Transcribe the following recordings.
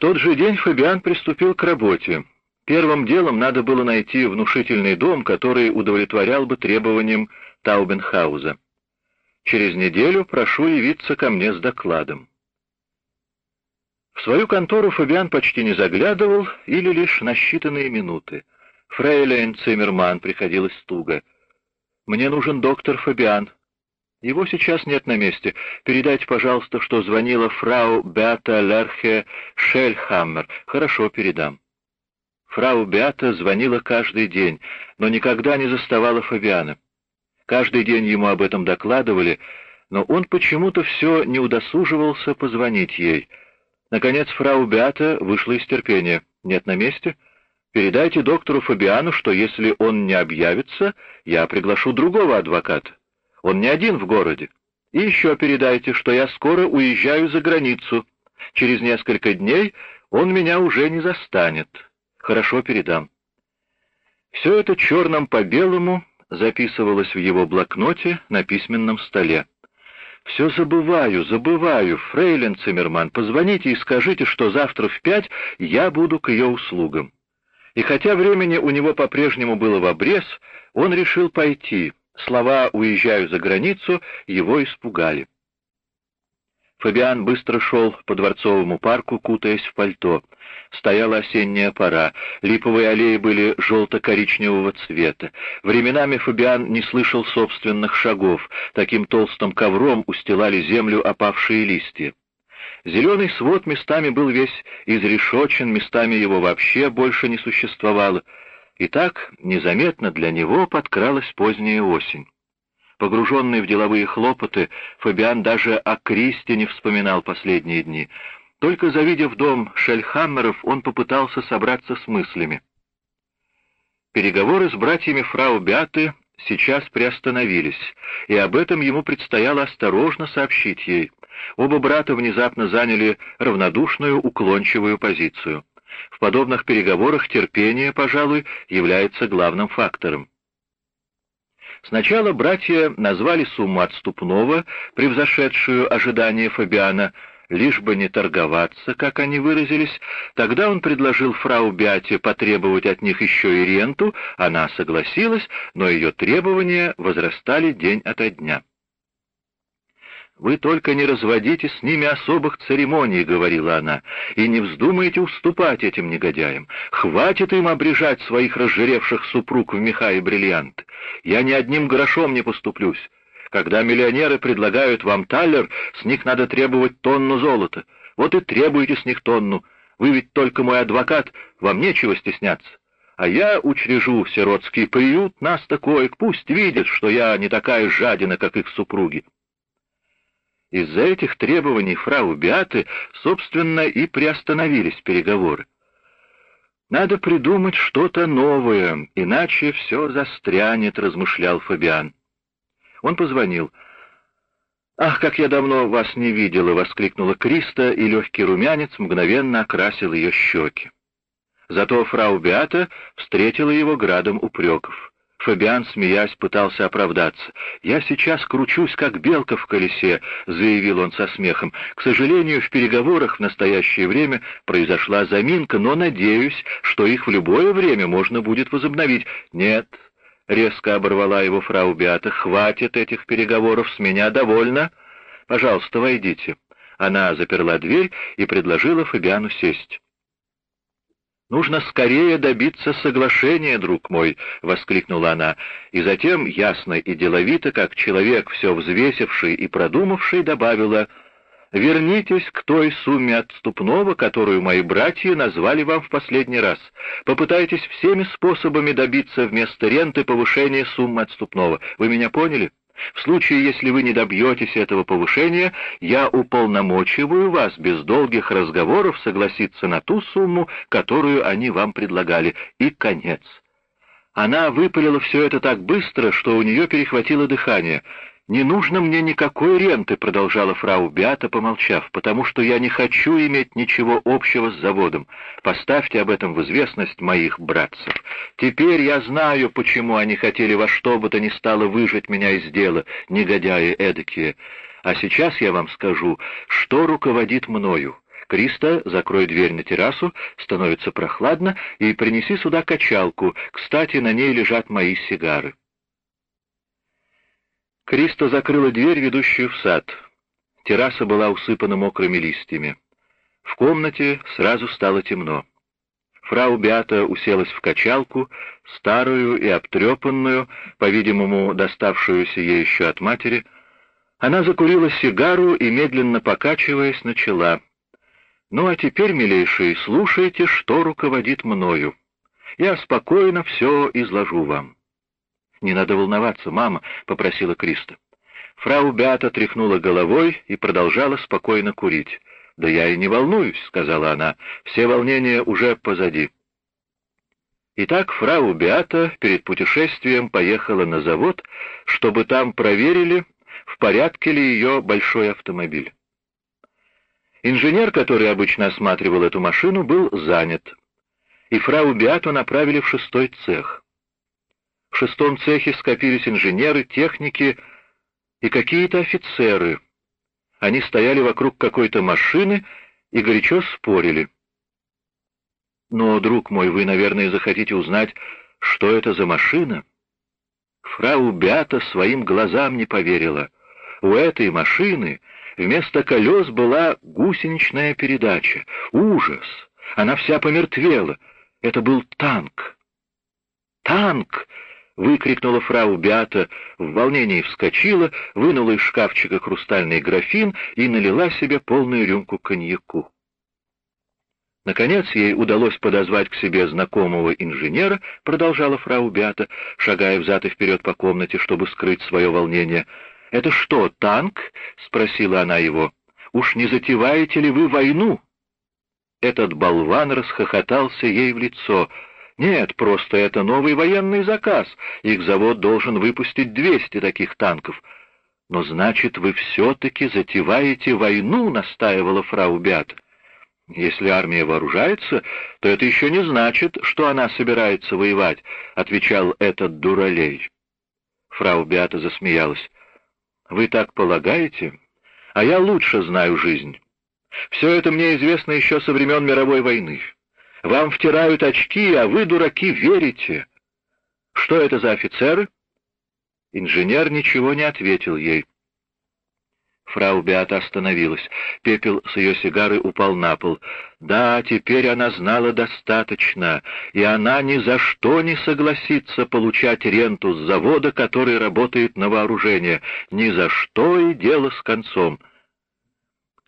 Тот же день Фабиан приступил к работе. Первым делом надо было найти внушительный дом, который удовлетворял бы требованиям Таубенхауза. Через неделю прошу явиться ко мне с докладом. В свою контору Фабиан почти не заглядывал или лишь на считанные минуты. Фрейлейн Циммерман приходилось туго. «Мне нужен доктор Фабиан». «Его сейчас нет на месте. Передайте, пожалуйста, что звонила фрау Беата Лерхе Шельхаммер. Хорошо, передам». Фрау Беата звонила каждый день, но никогда не заставала Фабиана. Каждый день ему об этом докладывали, но он почему-то все не удосуживался позвонить ей. Наконец фрау Беата вышла из терпения. «Нет на месте? Передайте доктору Фабиану, что если он не объявится, я приглашу другого адвоката. Он не один в городе. И еще передайте, что я скоро уезжаю за границу. Через несколько дней он меня уже не застанет». Хорошо, передам. Все это черным по белому записывалось в его блокноте на письменном столе. «Все забываю, забываю. Фрейлин Циммерман, позвоните и скажите, что завтра в пять я буду к ее услугам». И хотя времени у него по-прежнему было в обрез, он решил пойти. Слова «уезжаю за границу» его испугали. Фабиан быстро шел по Дворцовому парку, кутаясь в пальто. Стояла осенняя пора, липовые аллеи были желто-коричневого цвета. Временами Фабиан не слышал собственных шагов, таким толстым ковром устилали землю опавшие листья. Зеленый свод местами был весь изрешочен, местами его вообще больше не существовало. И так незаметно для него подкралась поздняя осень. Погруженный в деловые хлопоты, Фабиан даже о Кристе не вспоминал последние дни. Только завидев дом Шельхаммеров, он попытался собраться с мыслями. Переговоры с братьями фрау Бяты сейчас приостановились, и об этом ему предстояло осторожно сообщить ей. Оба брата внезапно заняли равнодушную, уклончивую позицию. В подобных переговорах терпение, пожалуй, является главным фактором. Сначала братья назвали сумму отступного, превзошедшую ожидания Фабиана, лишь бы не торговаться, как они выразились. Тогда он предложил фрау Бяте потребовать от них еще и ренту, она согласилась, но ее требования возрастали день ото дня. «Вы только не разводите с ними особых церемоний», — говорила она, — «и не вздумайте уступать этим негодяям. Хватит им обрежать своих разжиревших супруг в меха и бриллианты. Я ни одним грошом не поступлюсь. Когда миллионеры предлагают вам талер, с них надо требовать тонну золота. Вот и требуйте с них тонну. Вы ведь только мой адвокат, вам нечего стесняться. А я учрежу сиротский приют, нас такой, пусть видят, что я не такая жадина, как их супруги. Из-за этих требований фрау Биаты, собственно, и приостановились переговоры. «Надо придумать что-то новое, иначе все застрянет», — размышлял Фабиан. Он позвонил. «Ах, как я давно вас не видела!» — воскликнула Криста, и легкий румянец мгновенно окрасил ее щеки. Зато фрау Биата встретила его градом упреков. Фабиан, смеясь, пытался оправдаться. «Я сейчас кручусь, как белка в колесе», — заявил он со смехом. «К сожалению, в переговорах в настоящее время произошла заминка, но надеюсь, что их в любое время можно будет возобновить». «Нет», — резко оборвала его фрау Беата, — «хватит этих переговоров, с меня довольно. Пожалуйста, войдите». Она заперла дверь и предложила Фабиану сесть. «Нужно скорее добиться соглашения, друг мой!» — воскликнула она, и затем, ясно и деловито, как человек, все взвесивший и продумавший, добавила «Вернитесь к той сумме отступного, которую мои братья назвали вам в последний раз. Попытайтесь всеми способами добиться вместо ренты повышения суммы отступного. Вы меня поняли?» В случае, если вы не добьетесь этого повышения, я уполномочиваю вас без долгих разговоров согласиться на ту сумму, которую они вам предлагали. И конец. Она выпалила все это так быстро, что у нее перехватило дыхание. «Не нужно мне никакой ренты», — продолжала фрау Беата, помолчав, «потому что я не хочу иметь ничего общего с заводом. Поставьте об этом в известность моих братцев. Теперь я знаю, почему они хотели во что бы то ни стало выжить меня из дела, негодяи эдакие. А сейчас я вам скажу, что руководит мною». Криста, закрой дверь на террасу, становится прохладно, и принеси сюда качалку. Кстати, на ней лежат мои сигары. Криста закрыла дверь, ведущую в сад. Терраса была усыпана мокрыми листьями. В комнате сразу стало темно. Фрау Беата уселась в качалку, старую и обтрепанную, по-видимому, доставшуюся ей еще от матери. Она закурила сигару и, медленно покачиваясь, начала. «Ну а теперь, милейшие, слушайте, что руководит мною. Я спокойно все изложу вам». «Не надо волноваться, мама», — попросила Криста. Фрау Беата тряхнула головой и продолжала спокойно курить. «Да я и не волнуюсь», — сказала она, — «все волнения уже позади». Итак, фрау Беата перед путешествием поехала на завод, чтобы там проверили, в порядке ли ее большой автомобиль. Инженер, который обычно осматривал эту машину, был занят, и фрау Беату направили в шестой цех. В шестом цехе скопились инженеры, техники и какие-то офицеры — они стояли вокруг какой-то машины и горячо спорили. «Но, друг мой, вы, наверное, захотите узнать, что это за машина?» Фрау Бята своим глазам не поверила. У этой машины вместо колес была гусеничная передача. Ужас! Она вся помертвела. Это был танк. «Танк!» Выкрикнула фрау Беата, в волнении вскочила, вынула из шкафчика хрустальный графин и налила себе полную рюмку коньяку. Наконец ей удалось подозвать к себе знакомого инженера, продолжала фрау Беата, шагая взад и вперед по комнате, чтобы скрыть свое волнение. «Это что, танк?» — спросила она его. «Уж не затеваете ли вы войну?» Этот болван расхохотался ей в лицо — нет, просто это новый военный заказ. Их завод должен выпустить 200 таких танков. Но значит, вы все-таки затеваете войну, настаивала фрау Бят. Если армия вооружается, то это еще не значит, что она собирается воевать, отвечал этот дуралей. Фрау Беата засмеялась. Вы так полагаете? А я лучше знаю жизнь. Все это мне известно еще со времен мировой войны. Вам втирают очки, а вы, дураки, верите. Что это за офицеры? Инженер ничего не ответил ей. Фрау Беата остановилась. Пепел с ее сигары упал на пол. Да, теперь она знала достаточно, и она ни за что не согласится получать ренту с завода, который работает на вооружение. Ни за что и дело с концом.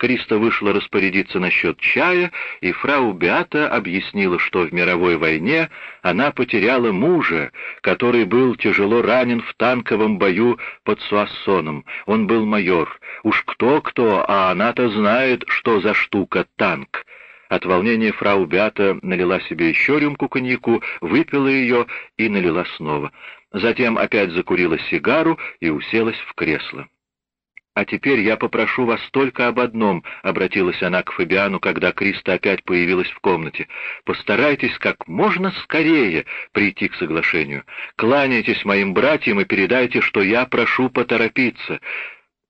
Криста вышла распорядиться насчет чая, и фрау Беата объяснила, что в мировой войне она потеряла мужа, который был тяжело ранен в танковом бою под Суассоном. Он был майор. Уж кто-кто, а она-то знает, что за штука танк. От волнения фрау Беата налила себе еще рюмку коньяку, выпила ее и налила снова. Затем опять закурила сигару и уселась в кресло. «А теперь я попрошу вас только об одном», — обратилась она к Фабиану, когда Криста опять появилась в комнате. «Постарайтесь как можно скорее прийти к соглашению. Кланяйтесь моим братьям и передайте, что я прошу поторопиться.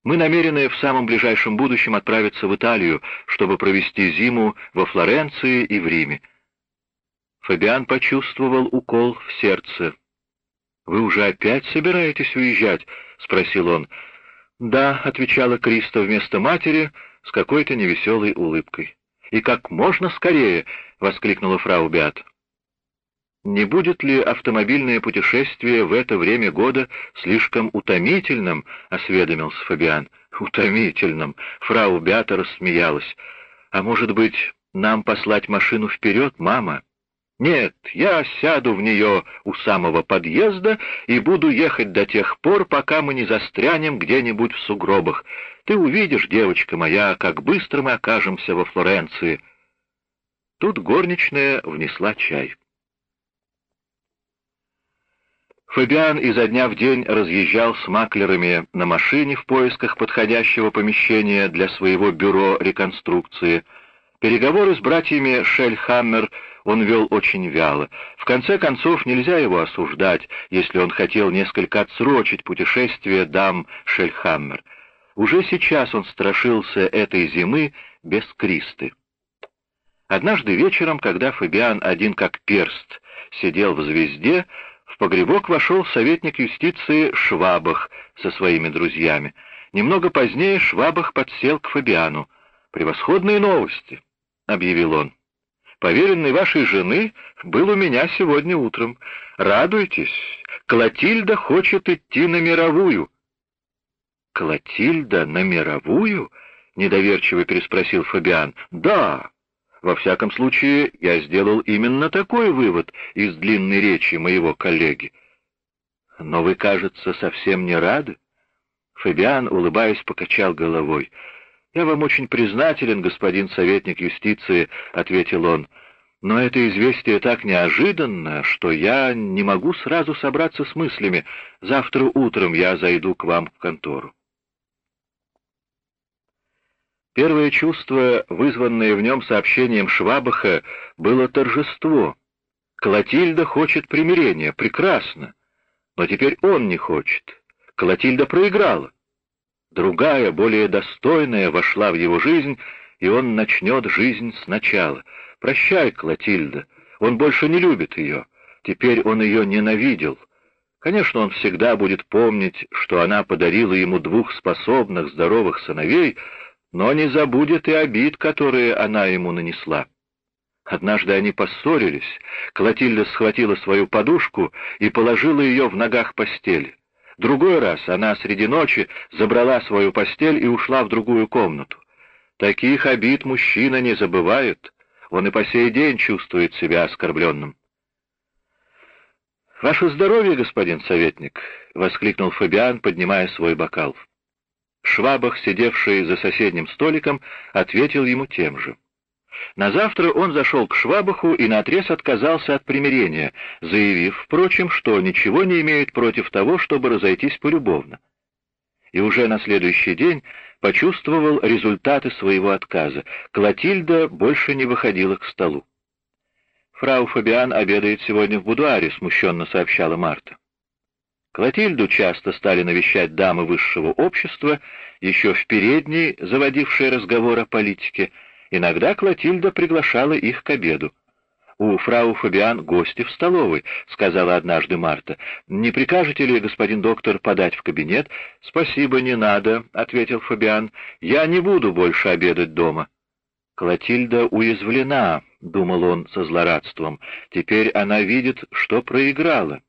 Мы намерены в самом ближайшем будущем отправиться в Италию, чтобы провести зиму во Флоренции и в Риме». Фабиан почувствовал укол в сердце. «Вы уже опять собираетесь уезжать?» — спросил он. «Да», — отвечала Криста вместо матери с какой-то невеселой улыбкой. «И как можно скорее!» — воскликнула фрау Беат. «Не будет ли автомобильное путешествие в это время года слишком утомительным?» — осведомился Фабиан. «Утомительным!» — фрау Беата рассмеялась. «А может быть, нам послать машину вперед, мама?» Нет, я сяду в нее у самого подъезда и буду ехать до тех пор, пока мы не застрянем где-нибудь в сугробах. Ты увидишь, девочка моя, как быстро мы окажемся во Флоренции. Тут горничная внесла чай. Фабиан изо дня в день разъезжал с маклерами на машине в поисках подходящего помещения для своего бюро реконструкции. Переговоры с братьями Шельхаммер он вел очень вяло. В конце концов, нельзя его осуждать, если он хотел несколько отсрочить путешествие дам Шельхаммер. Уже сейчас он страшился этой зимы без Кристы. Однажды вечером, когда Фабиан один как перст сидел в звезде, в погребок вошел советник юстиции Швабах со своими друзьями. Немного позднее Швабах подсел к Фабиану. «Превосходные новости», — объявил он. «Поверенный вашей жены был у меня сегодня утром. Радуйтесь, Клотильда хочет идти на мировую». «Клотильда на мировую?» — недоверчиво переспросил Фабиан. «Да, во всяком случае, я сделал именно такой вывод из длинной речи моего коллеги. Но вы, кажется, совсем не рады? Фабиан, улыбаясь, покачал головой. «Я вам очень признателен, господин советник юстиции», — ответил он. «Но это известие так неожиданно, что я не могу сразу собраться с мыслями. Завтра утром я зайду к вам в контору». Первое чувство, вызванное в нем сообщением Швабаха, было торжество. Клотильда хочет примирения, прекрасно. Но теперь он не хочет. Клотильда проиграла. Другая, более достойная, вошла в его жизнь, и он начнет жизнь сначала. Прощай, Клотильда, он больше не любит ее. Теперь он ее ненавидел. Конечно, он всегда будет помнить, что она подарила ему двух способных, здоровых сыновей, но не забудет и обид, которые она ему нанесла. Однажды они поссорились, Клотильда схватила свою подушку и положила ее в ногах постели. Другой раз она среди ночи забрала свою постель и ушла в другую комнату. Таких обид мужчина не забывает, он и по сей день чувствует себя оскорбленным. «Ваше здоровье, господин советник!» — воскликнул Фабиан, поднимая свой бокал. Швабах, сидевший за соседним столиком, ответил ему тем же. На завтра он зашел к Швабаху и наотрез отказался от примирения, заявив, впрочем, что ничего не имеет против того, чтобы разойтись полюбовно. И уже на следующий день почувствовал результаты своего отказа. Клотильда больше не выходила к столу. «Фрау Фабиан обедает сегодня в будуаре», — смущенно сообщала Марта. Клотильду часто стали навещать дамы высшего общества, еще в передней, заводившие разговор о политике. Иногда Клотильда приглашала их к обеду. «У фрау Фабиан гости в столовой», — сказала однажды Марта. «Не прикажете ли, господин доктор, подать в кабинет?» «Спасибо, не надо», — ответил Фабиан. «Я не буду больше обедать дома». Клотильда уязвлена, — думал он со злорадством. «Теперь она видит, что проиграла».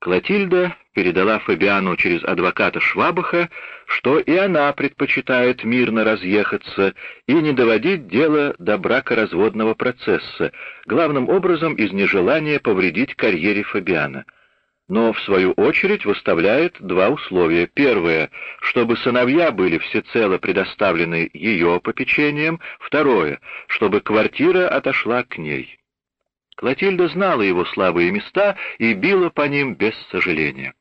Клотильда передала Фабиану через адвоката Швабаха, что и она предпочитает мирно разъехаться и не доводить дело до бракоразводного процесса, главным образом из нежелания повредить карьере Фабиана. Но, в свою очередь, выставляет два условия. Первое, чтобы сыновья были всецело предоставлены ее попечением. Второе, чтобы квартира отошла к ней. Клотильда знала его слабые места и била по ним без сожаления.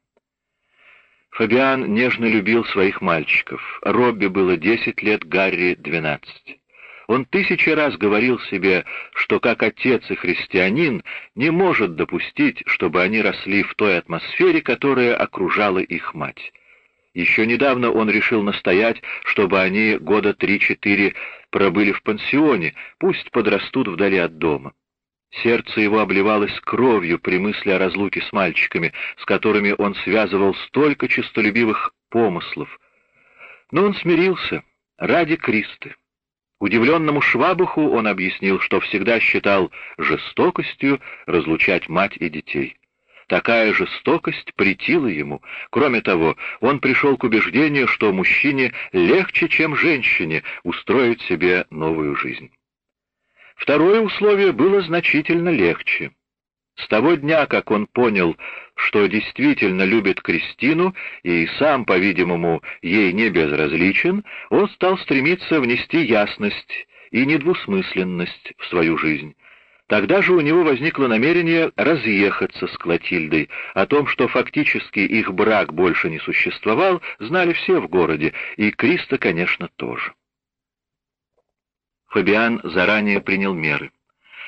Фабиан нежно любил своих мальчиков. Робби было десять лет, Гарри — двенадцать. Он тысячи раз говорил себе, что как отец и христианин не может допустить, чтобы они росли в той атмосфере, которая окружала их мать. Еще недавно он решил настоять, чтобы они года три-четыре пробыли в пансионе, пусть подрастут вдали от дома. Сердце его обливалось кровью при мысли о разлуке с мальчиками, с которыми он связывал столько честолюбивых помыслов. Но он смирился ради Кристы. Удивленному Швабуху он объяснил, что всегда считал жестокостью разлучать мать и детей. Такая жестокость претила ему. Кроме того, он пришел к убеждению, что мужчине легче, чем женщине, устроить себе новую жизнь. Второе условие было значительно легче. С того дня, как он понял, что действительно любит Кристину и сам, по-видимому, ей не безразличен, он стал стремиться внести ясность и недвусмысленность в свою жизнь. Тогда же у него возникло намерение разъехаться с Клотильдой. О том, что фактически их брак больше не существовал, знали все в городе, и Криста, конечно, тоже. Фабиан заранее принял меры.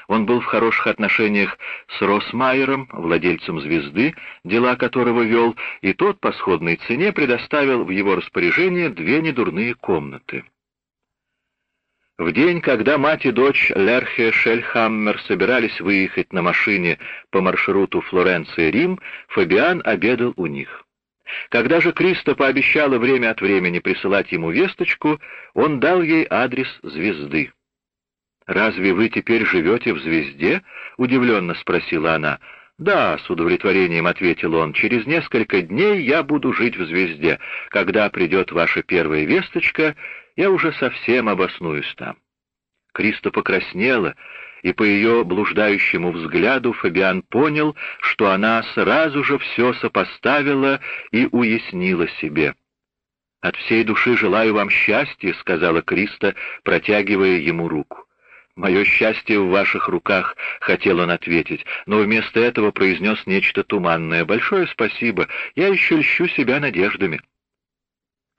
Он был в хороших отношениях с Росмайером, владельцем «Звезды», дела которого вел, и тот по сходной цене предоставил в его распоряжение две недурные комнаты. В день, когда мать и дочь Лерхе Шельхаммер собирались выехать на машине по маршруту Флоренция-Рим, Фабиан обедал у них. Когда же Криста пообещала время от времени присылать ему весточку, он дал ей адрес звезды. «Разве вы теперь живете в звезде?» — удивленно спросила она. «Да», — с удовлетворением ответил он, — «через несколько дней я буду жить в звезде. Когда придет ваша первая весточка, я уже совсем обоснуюсь там». Криста покраснела, и по ее блуждающему взгляду Фабиан понял, что она сразу же все сопоставила и уяснила себе. «От всей души желаю вам счастья», — сказала Криста, протягивая ему руку. «Мое счастье в ваших руках», — хотел он ответить, но вместо этого произнес нечто туманное. «Большое спасибо, я еще льщу себя надеждами».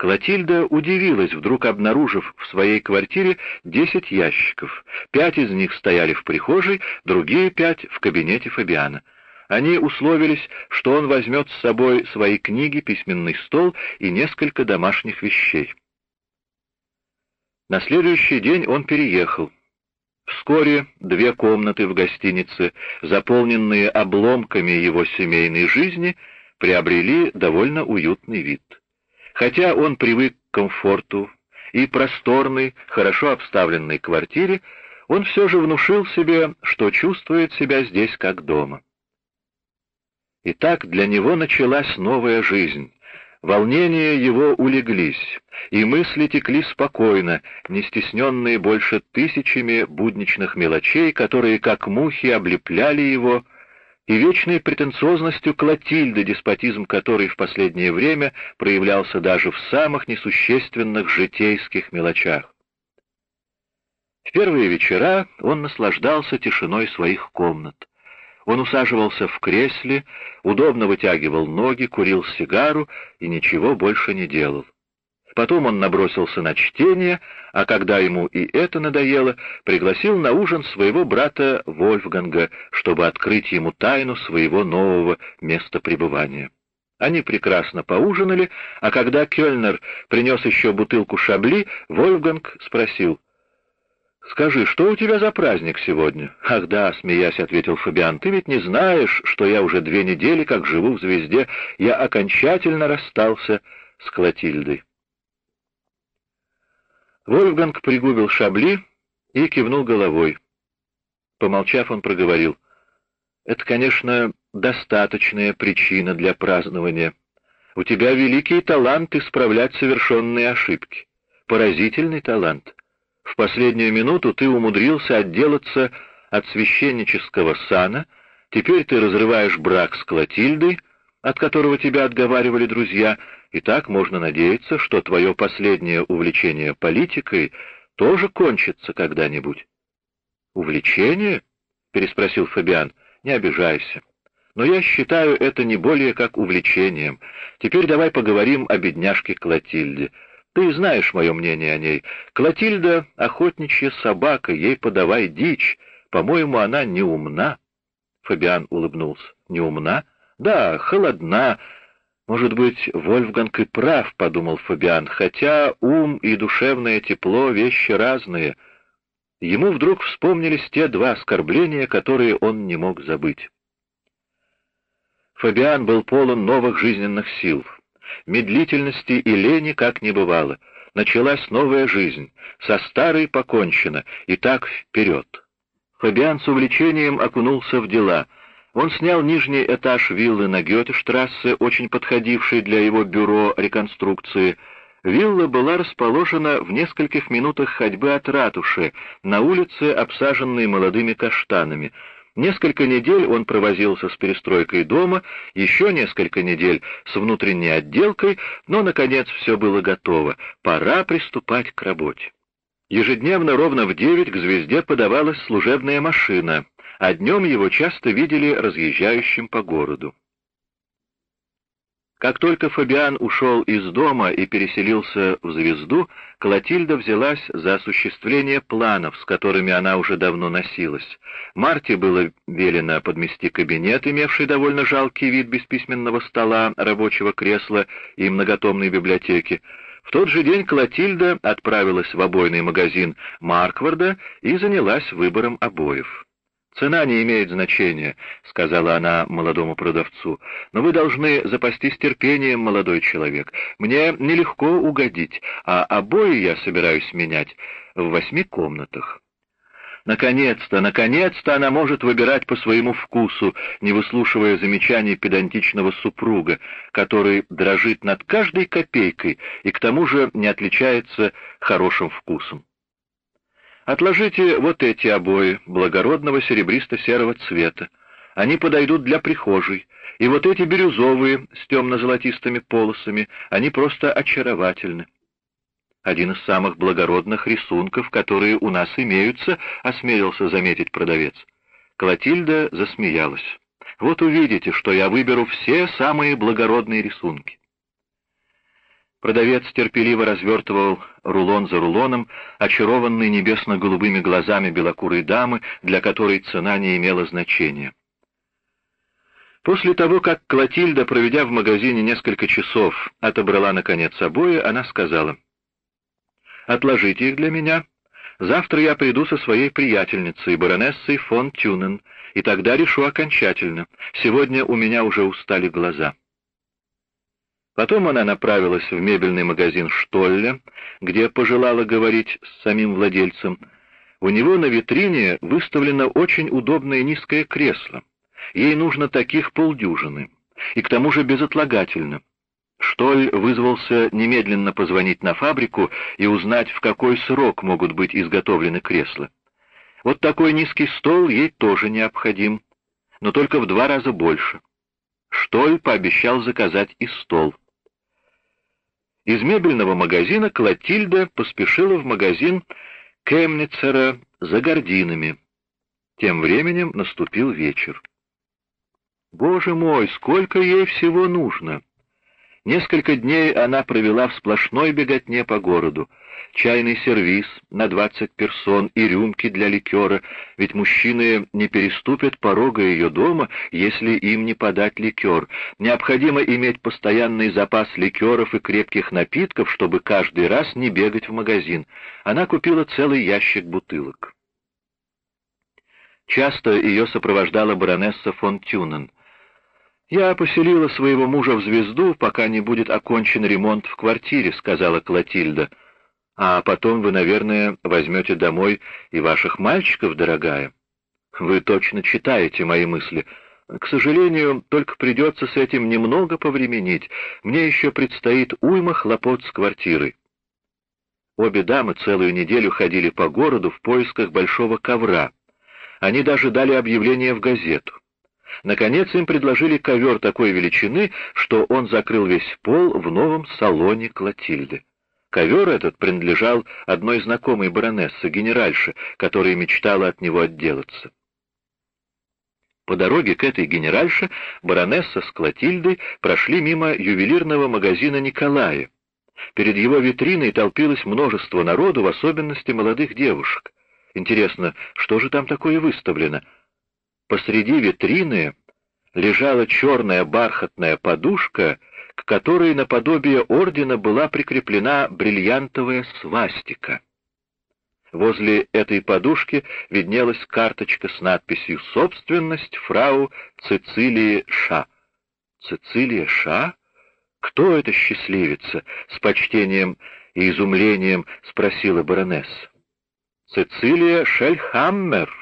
Клотильда удивилась, вдруг обнаружив в своей квартире десять ящиков. Пять из них стояли в прихожей, другие пять — в кабинете Фабиана. Они условились, что он возьмет с собой свои книги, письменный стол и несколько домашних вещей. На следующий день он переехал. Вскоре две комнаты в гостинице, заполненные обломками его семейной жизни, приобрели довольно уютный вид. Хотя он привык к комфорту и просторной, хорошо обставленной квартире, он все же внушил себе, что чувствует себя здесь как дома. Итак, для него началась новая жизнь, Волнения его улеглись, и мысли текли спокойно, не стесненные больше тысячами будничных мелочей, которые, как мухи, облепляли его, и вечной претенциозностью Клотильды, деспотизм которой в последнее время проявлялся даже в самых несущественных житейских мелочах. В первые вечера он наслаждался тишиной своих комнат. Он усаживался в кресле, удобно вытягивал ноги, курил сигару и ничего больше не делал. Потом он набросился на чтение, а когда ему и это надоело, пригласил на ужин своего брата Вольфганга, чтобы открыть ему тайну своего нового места пребывания. Они прекрасно поужинали, а когда Кёльнер принес еще бутылку шабли, Вольфганг спросил — «Скажи, что у тебя за праздник сегодня?» «Ах да», — смеясь, ответил Фабиан, — «ты ведь не знаешь, что я уже две недели как живу в звезде. Я окончательно расстался с Клотильдой». Вольфганг пригубил шабли и кивнул головой. Помолчав, он проговорил. «Это, конечно, достаточная причина для празднования. У тебя великий талант исправлять совершенные ошибки. Поразительный талант». В последнюю минуту ты умудрился отделаться от священнического сана, теперь ты разрываешь брак с Клотильдой, от которого тебя отговаривали друзья, и так можно надеяться, что твое последнее увлечение политикой тоже кончится когда-нибудь. «Увлечение?» — переспросил Фабиан. «Не обижайся. Но я считаю это не более как увлечением. Теперь давай поговорим о бедняжке Клотильде. Ты знаешь мое мнение о ней. Клотильда — охотничья собака, ей подавай дичь. По-моему, она не умна. Фабиан улыбнулся. Не умна? Да, холодна. Может быть, Вольфганг и прав, — подумал Фабиан, хотя ум и душевное тепло — вещи разные. Ему вдруг вспомнились те два оскорбления, которые он не мог забыть. Фабиан был полон новых жизненных сил. Медлительности и лени как не бывало. Началась новая жизнь, со старой покончено, и так вперед. Фабиан с увлечением окунулся в дела. Он снял нижний этаж виллы на Гёте-штрассе, очень подходившей для его бюро реконструкции. Вилла была расположена в нескольких минутах ходьбы от ратуши, на улице, обсаженной молодыми каштанами. Несколько недель он провозился с перестройкой дома, еще несколько недель с внутренней отделкой, но, наконец, все было готово. Пора приступать к работе. Ежедневно ровно в девять к звезде подавалась служебная машина, а днем его часто видели разъезжающим по городу. Как только Фабиан ушел из дома и переселился в «Звезду», Клотильда взялась за осуществление планов, с которыми она уже давно носилась. Марте было велено подмести кабинет, имевший довольно жалкий вид без письменного стола, рабочего кресла и многотомной библиотеки. В тот же день Клотильда отправилась в обойный магазин Маркварда и занялась выбором обоев. «Цена не имеет значения», — сказала она молодому продавцу, — «но вы должны запастись терпением, молодой человек. Мне нелегко угодить, а обои я собираюсь менять в восьми комнатах». Наконец-то, наконец-то она может выбирать по своему вкусу, не выслушивая замечаний педантичного супруга, который дрожит над каждой копейкой и к тому же не отличается хорошим вкусом. Отложите вот эти обои благородного серебристо-серого цвета. Они подойдут для прихожей. И вот эти бирюзовые с темно-золотистыми полосами, они просто очаровательны. Один из самых благородных рисунков, которые у нас имеются, осмелился заметить продавец. Клотильда засмеялась. Вот увидите, что я выберу все самые благородные рисунки. Продавец терпеливо развертывал рулон за рулоном, очарованный небесно-голубыми глазами белокурой дамы, для которой цена не имела значения. После того, как Клотильда, проведя в магазине несколько часов, отобрала, наконец, обои, она сказала, «Отложите их для меня. Завтра я приду со своей приятельницей, баронессой фон Тюнен, и тогда решу окончательно. Сегодня у меня уже устали глаза». Потом она направилась в мебельный магазин Штолля, где пожелала говорить с самим владельцем. У него на витрине выставлено очень удобное низкое кресло. Ей нужно таких полдюжины, и к тому же безотлагательно. Штоль вызвался немедленно позвонить на фабрику и узнать, в какой срок могут быть изготовлены кресла. Вот такой низкий стол ей тоже необходим, но только в два раза больше. Штоль пообещал заказать и стол. Из мебельного магазина Клотильда поспешила в магазин Кемницера за гординами. Тем временем наступил вечер. Боже мой, сколько ей всего нужно! Несколько дней она провела в сплошной беготне по городу. Чайный сервиз на двадцать персон и рюмки для ликера, ведь мужчины не переступят порога ее дома, если им не подать ликер. Необходимо иметь постоянный запас ликеров и крепких напитков, чтобы каждый раз не бегать в магазин. Она купила целый ящик бутылок. Часто ее сопровождала баронесса фон Тюнен — «Я поселила своего мужа в звезду, пока не будет окончен ремонт в квартире», — сказала Клотильда. «А потом вы, наверное, возьмете домой и ваших мальчиков, дорогая. Вы точно читаете мои мысли. К сожалению, только придется с этим немного повременить. Мне еще предстоит уйма хлопот с квартирой». Обе дамы целую неделю ходили по городу в поисках большого ковра. Они даже дали объявление в газету. Наконец им предложили ковер такой величины, что он закрыл весь пол в новом салоне Клотильды. Ковер этот принадлежал одной знакомой баронессе, генеральше, которая мечтала от него отделаться. По дороге к этой генеральше баронесса с Клотильдой прошли мимо ювелирного магазина Николая. Перед его витриной толпилось множество народу, в особенности молодых девушек. Интересно, что же там такое выставлено? Посреди витрины лежала черная бархатная подушка, к которой наподобие ордена была прикреплена бриллиантовая свастика. Возле этой подушки виднелась карточка с надписью «Собственность фрау Цицилии Ша». «Цицилия Ша? Кто эта счастливица?» — с почтением и изумлением спросила баронесса. «Цицилия Шельхаммер»,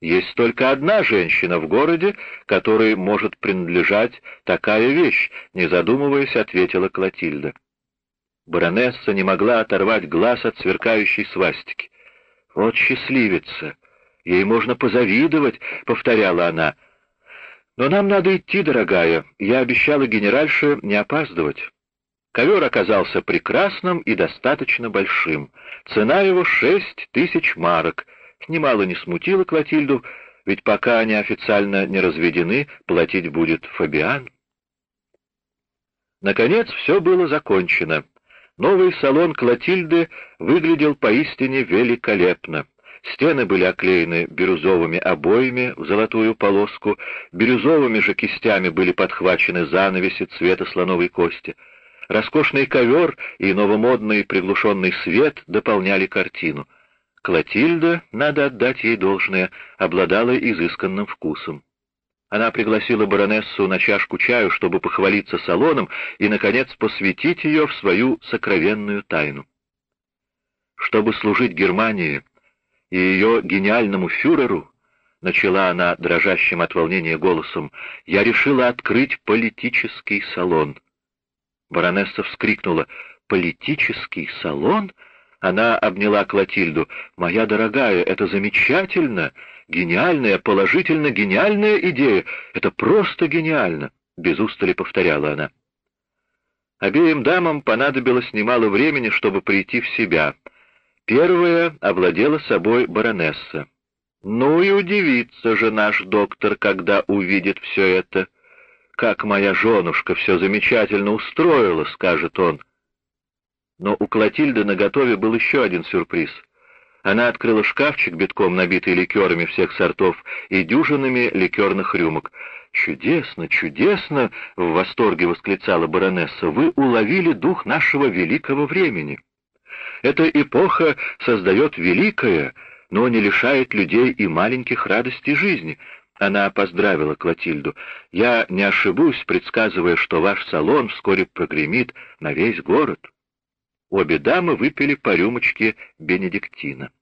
есть только одна женщина в городе, которой может принадлежать такая вещь, не задумываясь, ответила Клотильда. Баронесса не могла оторвать глаз от сверкающей свастики. «Вот счастливица! Ей можно позавидовать», — повторяла она. «Но нам надо идти, дорогая. Я обещала генеральше не опаздывать». Ковер оказался прекрасным и достаточно большим. Цена его шесть тысяч марок — немало не смутило Клотильду, ведь пока они официально не разведены, платить будет Фабиан. Наконец все было закончено. Новый салон Клотильды выглядел поистине великолепно. Стены были оклеены бирюзовыми обоями в золотую полоску, бирюзовыми же кистями были подхвачены занавеси цвета слоновой кости. Роскошный ковер и новомодный приглушенный свет дополняли картину. Клотильда, надо отдать ей должное, обладала изысканным вкусом. Она пригласила баронессу на чашку чаю, чтобы похвалиться салоном и, наконец, посвятить ее в свою сокровенную тайну. Чтобы служить Германии и ее гениальному фюреру, начала она дрожащим от волнения голосом, я решила открыть политический салон. Баронесса вскрикнула. «Политический салон?» Она обняла Клотильду. «Моя дорогая, это замечательно! Гениальная, положительно гениальная идея! Это просто гениально!» Без устали повторяла она. Обеим дамам понадобилось немало времени, чтобы прийти в себя. Первая овладела собой баронесса. «Ну и удивится же наш доктор, когда увидит все это!» как моя женушка все замечательно устроила», — скажет он. Но у Клотильды наготове был еще один сюрприз. Она открыла шкафчик, битком набитый ликерами всех сортов и дюжинами ликерных рюмок. «Чудесно, чудесно!» — в восторге восклицала баронесса. «Вы уловили дух нашего великого времени. Эта эпоха создает великое, но не лишает людей и маленьких радостей жизни. Она поздравила Клотильду. «Я не ошибусь, предсказывая, что ваш салон вскоре прогремит на весь город». Обе дамы выпили по рюмочке Бенедиктина.